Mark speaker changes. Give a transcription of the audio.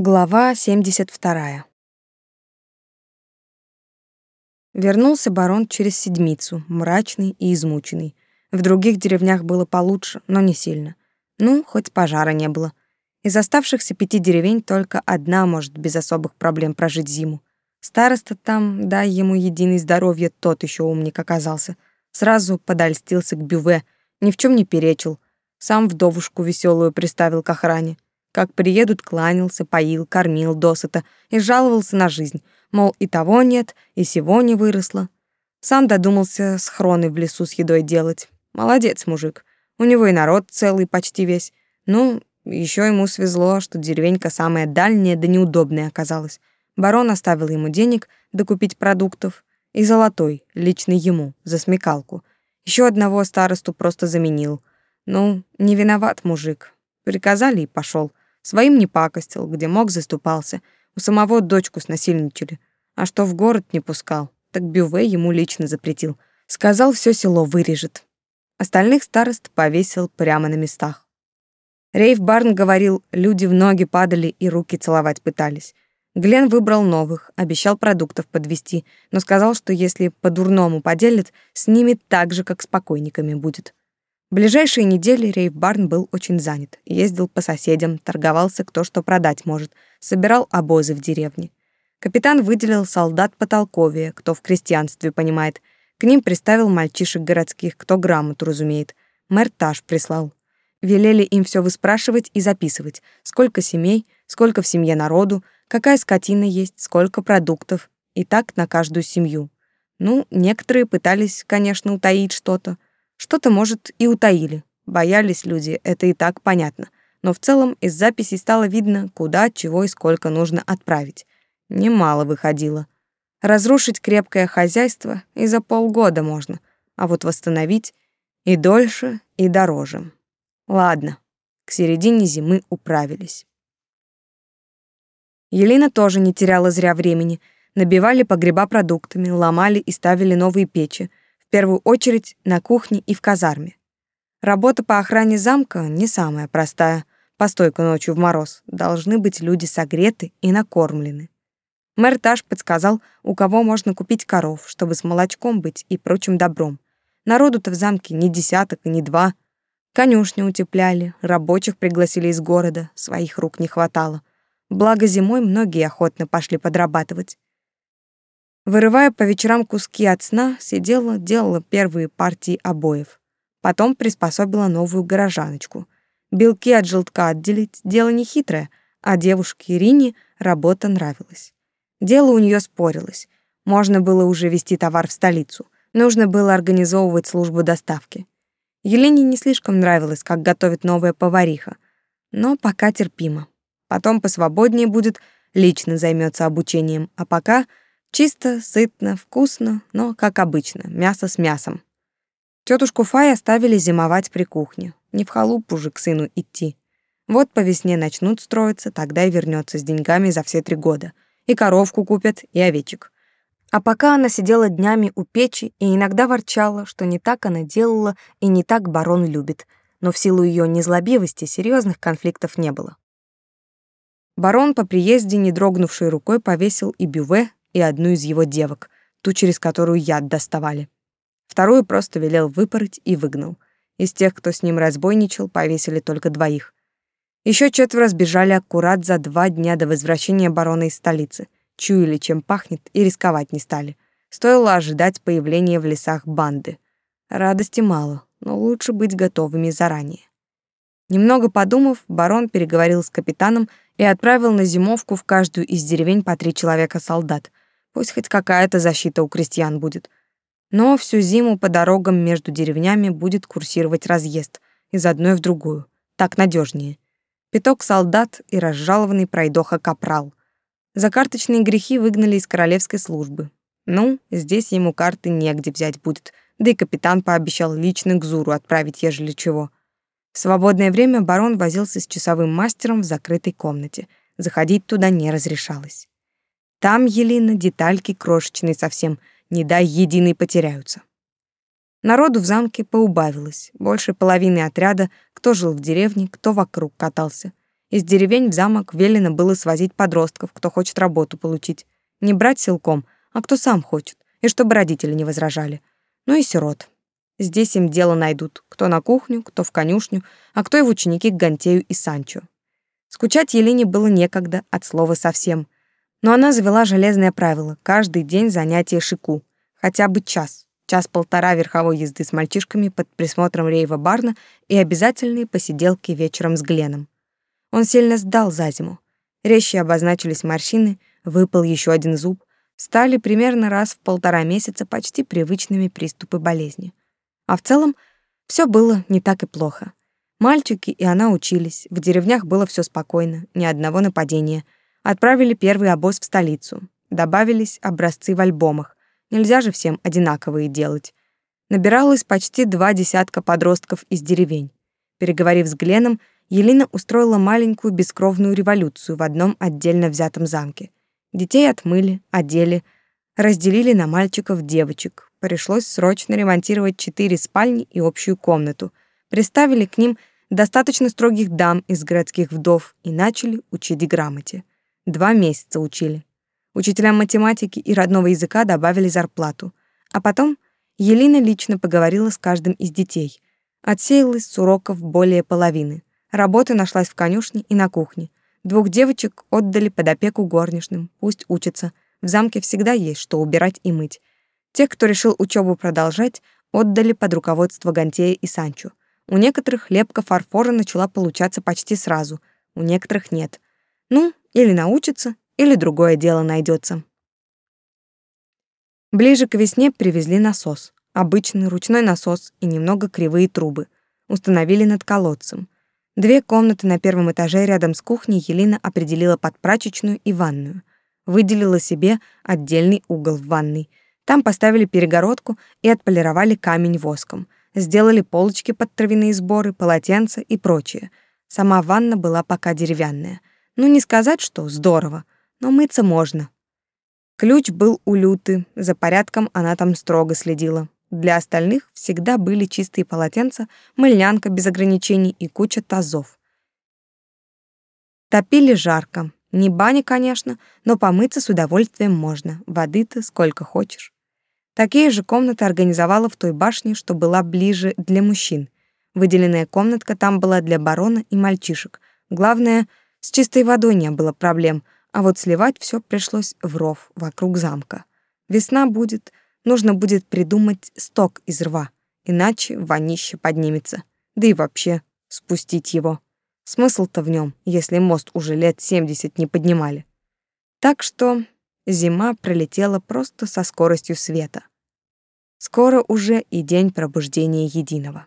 Speaker 1: Глава 72. Вернулся барон через седмицу, мрачный и измученный. В других деревнях было получше, но не сильно. Ну, хоть пожара не было. Из оставшихся пяти деревень только одна может без особых проблем прожить зиму. Староста там, дай ему единое здоровье, тот еще умник оказался. Сразу подольстился к бюве, ни в чем не перечил. Сам вдовушку веселую приставил к охране. Как приедут, кланялся, поил, кормил досыта и жаловался на жизнь, мол, и того нет, и сего не выросло. Сам додумался схроны в лесу с едой делать. Молодец, мужик. У него и народ целый почти весь. Ну, еще ему свезло, что деревенька самая дальняя да неудобная оказалась. Барон оставил ему денег докупить продуктов и золотой, личный ему, за смекалку. Еще одного старосту просто заменил. Ну, не виноват мужик. Приказали и пошел. Своим не пакостил, где мог заступался. У самого дочку снасильничали. А что в город не пускал, так Бюве ему лично запретил. Сказал, все село вырежет. Остальных старост повесил прямо на местах. Рейв Барн говорил, люди в ноги падали и руки целовать пытались. Глен выбрал новых, обещал продуктов подвести, но сказал, что если по-дурному поделят, с ними так же, как с покойниками будет. Ближайшие недели Рейв Барн был очень занят. Ездил по соседям, торговался кто что продать может, собирал обозы в деревне. Капитан выделил солдат потолковее, кто в крестьянстве понимает. К ним приставил мальчишек городских, кто грамоту разумеет. Мэр Таш прислал. Велели им все выспрашивать и записывать, сколько семей, сколько в семье народу, какая скотина есть, сколько продуктов, и так на каждую семью. Ну, некоторые пытались, конечно, утаить что-то, что-то, может, и утаили. Боялись люди, это и так понятно. Но в целом из записей стало видно, куда, чего и сколько нужно отправить. Немало выходило. Разрушить крепкое хозяйство и за полгода можно, а вот восстановить и дольше, и дороже. Ладно, к середине зимы управились. Елена тоже не теряла зря времени. Набивали погреба продуктами, ломали и ставили новые печи, в первую очередь на кухне и в казарме. Работа по охране замка не самая простая. Постойка ночью в мороз. Должны быть люди согреты и накормлены. Мэр Таш подсказал, у кого можно купить коров, чтобы с молочком быть и прочим добром. Народу-то в замке ни десяток и ни два. Конюшню утепляли, рабочих пригласили из города, своих рук не хватало. Благо зимой многие охотно пошли подрабатывать. Вырывая по вечерам куски от сна, сидела, делала первые партии обоев. Потом приспособила новую горожаночку. Белки от желтка отделить — дело нехитрое, а девушке Ирине работа нравилась. Дело у нее спорилось. Можно было уже везти товар в столицу. Нужно было организовывать службу доставки. Елене не слишком нравилось, как готовит новая повариха. Но пока терпимо. Потом посвободнее будет, лично займется обучением, а пока — Чисто, сытно, вкусно, но, как обычно, мясо с мясом. Тетушку Фай оставили зимовать при кухне. Не в халупу же к сыну идти. Вот по весне начнут строиться, тогда и вернется с деньгами за все три года. И коровку купят, и овечек. А пока она сидела днями у печи и иногда ворчала, что не так она делала и не так барон любит, но в силу ее незлобивости серьезных конфликтов не было. Барон по приезде, не дрогнувшей рукой, повесил и бюве, и одну из его девок, ту, через которую яд доставали. Вторую просто велел выпороть и выгнал. Из тех, кто с ним разбойничал, повесили только двоих. Еще четверо сбежали аккурат за два дня до возвращения барона из столицы. Чуяли, чем пахнет, и рисковать не стали. Стоило ожидать появления в лесах банды. Радости мало, но лучше быть готовыми заранее. Немного подумав, барон переговорил с капитаном и отправил на зимовку в каждую из деревень по три человека солдат. Пусть хоть какая-то защита у крестьян будет. Но всю зиму по дорогам между деревнями будет курсировать разъезд из одной в другую. Так надежнее. Пяток солдат и разжалованный пройдоха капрал. За карточные грехи выгнали из королевской службы. Ну, здесь ему карты негде взять будет, да и капитан пообещал лично к Зуру отправить, ежели чего. В свободное время барон возился с часовым мастером в закрытой комнате. Заходить туда не разрешалось. Там, Елена, детальки крошечные совсем, не дай единой потеряются. Народу в замке поубавилось. Больше половины отряда, кто жил в деревне, кто вокруг катался. Из деревень в замок велено было свозить подростков, кто хочет работу получить. Не брать силком, а кто сам хочет, и чтобы родители не возражали. Ну и сирот. Здесь им дело найдут, кто на кухню, кто в конюшню, а кто и в ученики к Гантею и Санчо. Скучать Елене было некогда, от слова совсем. Но она завела железное правило — каждый день занятие шику. Хотя бы час. Час-полтора верховой езды с мальчишками под присмотром Рейва Барна и обязательные посиделки вечером с Гленом. Он сильно сдал за зиму. Резче обозначились морщины, выпал еще один зуб, стали примерно раз в полтора месяца почти привычными приступы болезни. А в целом все было не так и плохо. Мальчики и она учились, в деревнях было все спокойно, ни одного нападения. Отправили первый обоз в столицу. Добавились образцы в альбомах. Нельзя же всем одинаковые делать. Набиралось почти два десятка подростков из деревень. Переговорив с Гленом, Елена устроила маленькую бескровную революцию в одном отдельно взятом замке. Детей отмыли, одели, разделили на мальчиков-девочек. Пришлось срочно ремонтировать четыре спальни и общую комнату. Приставили к ним достаточно строгих дам из городских вдов и начали учить грамоте. Два месяца учили. Учителям математики и родного языка добавили зарплату. А потом Елена лично поговорила с каждым из детей. Отсеялась с уроков более половины. Работа нашлась в конюшне и на кухне. Двух девочек отдали под опеку горничным, пусть учатся. В замке всегда есть что убирать и мыть. Тех, кто решил учебу продолжать, отдали под руководство Гантея и Санчо. У некоторых лепка фарфора начала получаться почти сразу, у некоторых нет. Ну, или научатся, или другое дело найдется. Ближе к весне привезли насос. Обычный ручной насос и немного кривые трубы. Установили над колодцем. Две комнаты на первом этаже рядом с кухней Елена определила под прачечную и ванную. Выделила себе отдельный угол в ванной. Там поставили перегородку и отполировали камень воском. Сделали полочки под травяные сборы, полотенца и прочее. Сама ванна была пока деревянная. Ну, не сказать, что здорово, но мыться можно. Ключ был у Люты, за порядком она там строго следила. Для остальных всегда были чистые полотенца, мыльнянка без ограничений и куча тазов. Топили жарко. Не баня, конечно, но помыться с удовольствием можно. Воды-то сколько хочешь. Такие же комнаты организовала в той башне, что была ближе для мужчин. Выделенная комнатка там была для барона и мальчишек. Главное, с чистой водой не было проблем, а вот сливать все пришлось в ров вокруг замка. Весна будет, Нужно будет придумать сток из рва, иначе вонище поднимется. Да и вообще спустить его. Смысл-то в нем, если мост уже лет семьдесят не поднимали. Так что зима пролетела просто со скоростью света. Скоро уже и день пробуждения единого.